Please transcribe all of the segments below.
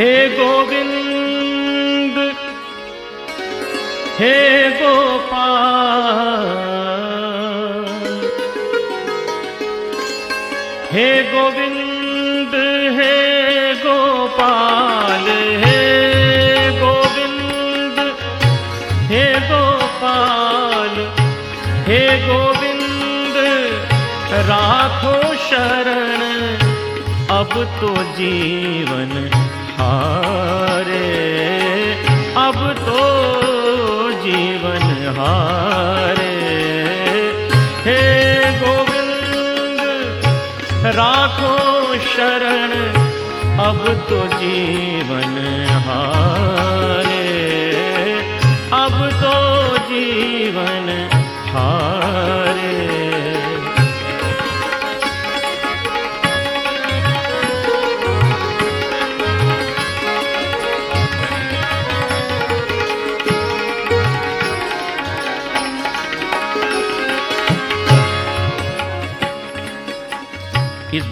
हे गोविंद, हे गोपाल, हे गोविंद, हे गोपाल, हे गोविंद, हे गोपाल, हे गोविंद, राखो शरण, अब तो जीवन हारे। अब तो जीवन हारे। हे गोविंद, राखो शरण। अब तो जीवन हारे। अब तो जीवन हारे।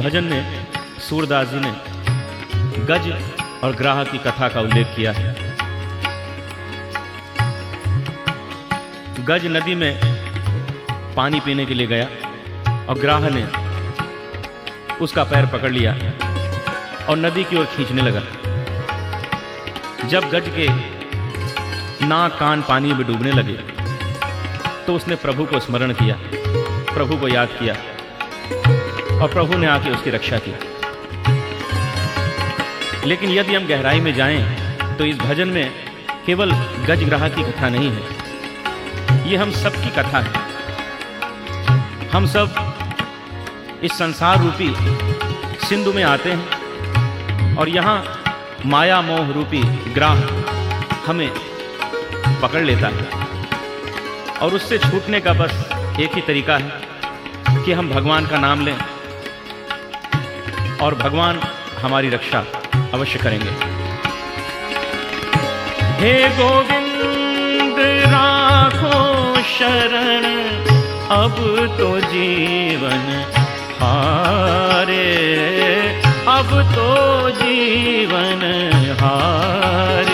भजन में सूरदास जी ने गज और ग्राह की कथा का उल्लेख किया है। गज नदी में पानी पीने के लिए गया और ग्राह ने उसका पैर पकड़ लिया और नदी की ओर खींचने लगा। जब गज के नाक कान पानी में डूबने लगे तो उसने प्रभु को स्मरण किया, प्रभु को याद किया। और प्रभु ने आके उसकी रक्षा की। लेकिन यदि हम गहराई में जाएँ तो इस भजन में केवल गजग्राह की कथा नहीं है। ये हम सबकी कथा है। हम सब इस संसार रूपी सिंधु में आते हैं और यहाँ माया मोह रूपी ग्राह हमें पकड़ लेता है। और उससे छूटने का बस एक ही तरीका है कि हम भगवान का नाम लें। और भगवान हमारी रक्षा अवश्य करेंगे। हे गोविंद, राखो शरण, अब तो जीवन हारे, अब तो जीवन हारे।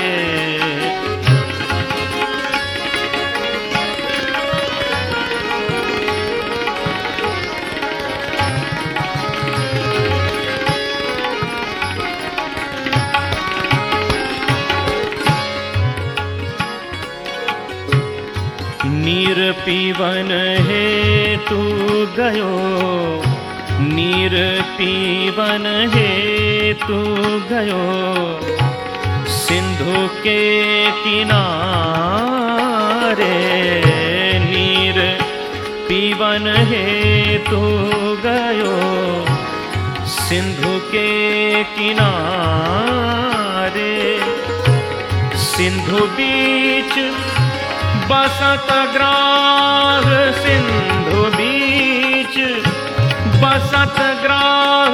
नीर पीवन हे तू गयो। नीर पीवन हे तू गयो। सिंधु के किनारे नीर पीवन हे तू गयो। सिंधु के किनारे सिंधु बीच बसत ग्राह सिंधु बीच, बसत ग्राह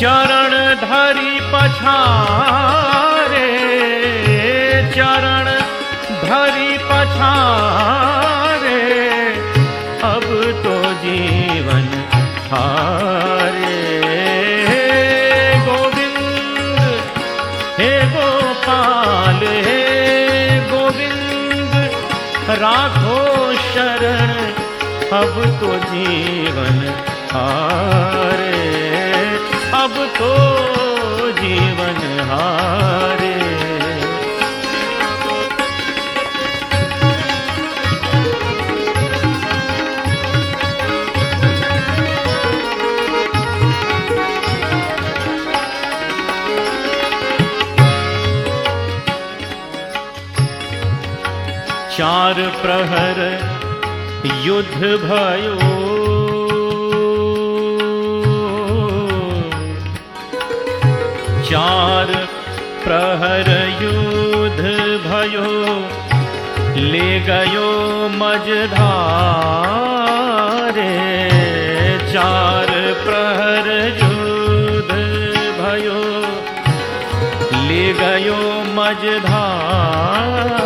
चरण धरी पछारे, चरण धरी पछारे, अब तो जीवन हारे। अब तो जीवन हारे अब तो जीवन हारे। चार प्रहर युद्ध भयो। चार प्रहर युद्ध भयो। ले गयो मझधारे। चार प्रहर युद्ध भयो। ले गयो मझधारे।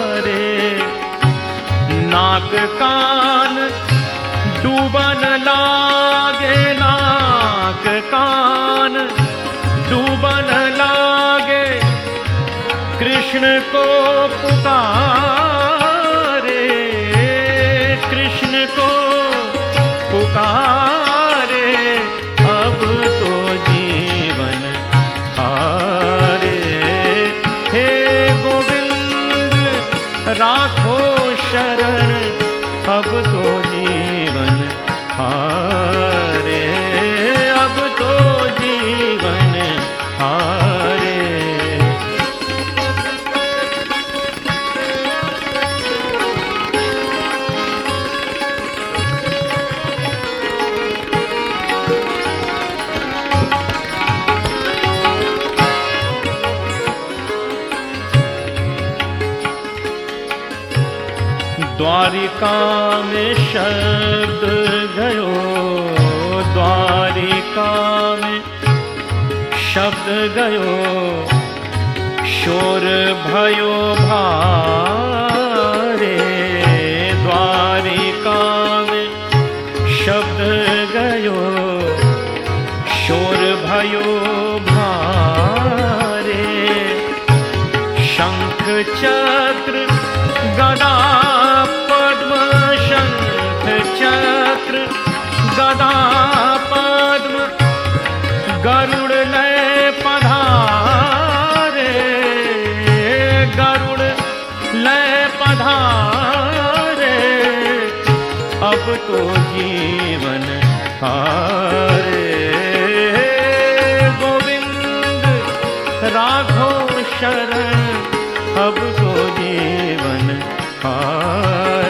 नाग कान डूबन लागे नाक कान डूबन लागे कृष्ण को पुकार। द्वारिका में शब्द गयो। द्वारिका में शब्द गयो। शोर भयो भारे। द्वारिका में शब्द शरण अब तो जीवन हारे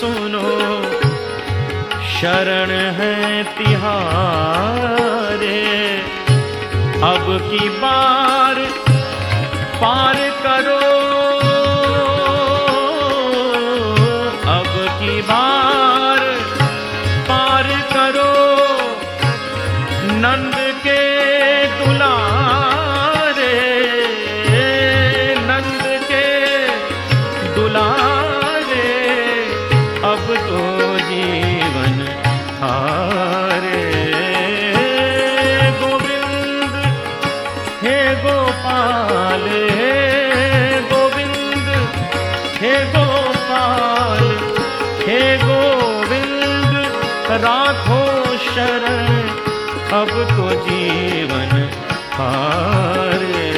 सुनो। शरण है तिहारे अब की बार पार करो। अब की बार पार करो। नंद के दुलारे गोपाल हे, गोविंद हे गोपाल हे, गोविंद, राखो शरण, अब तो जीवन हारे,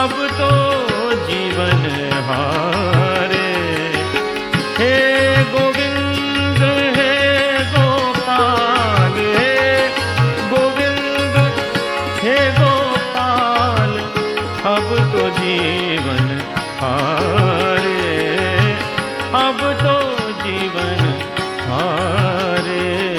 अब तो जीवन हारे। जीवन हारे।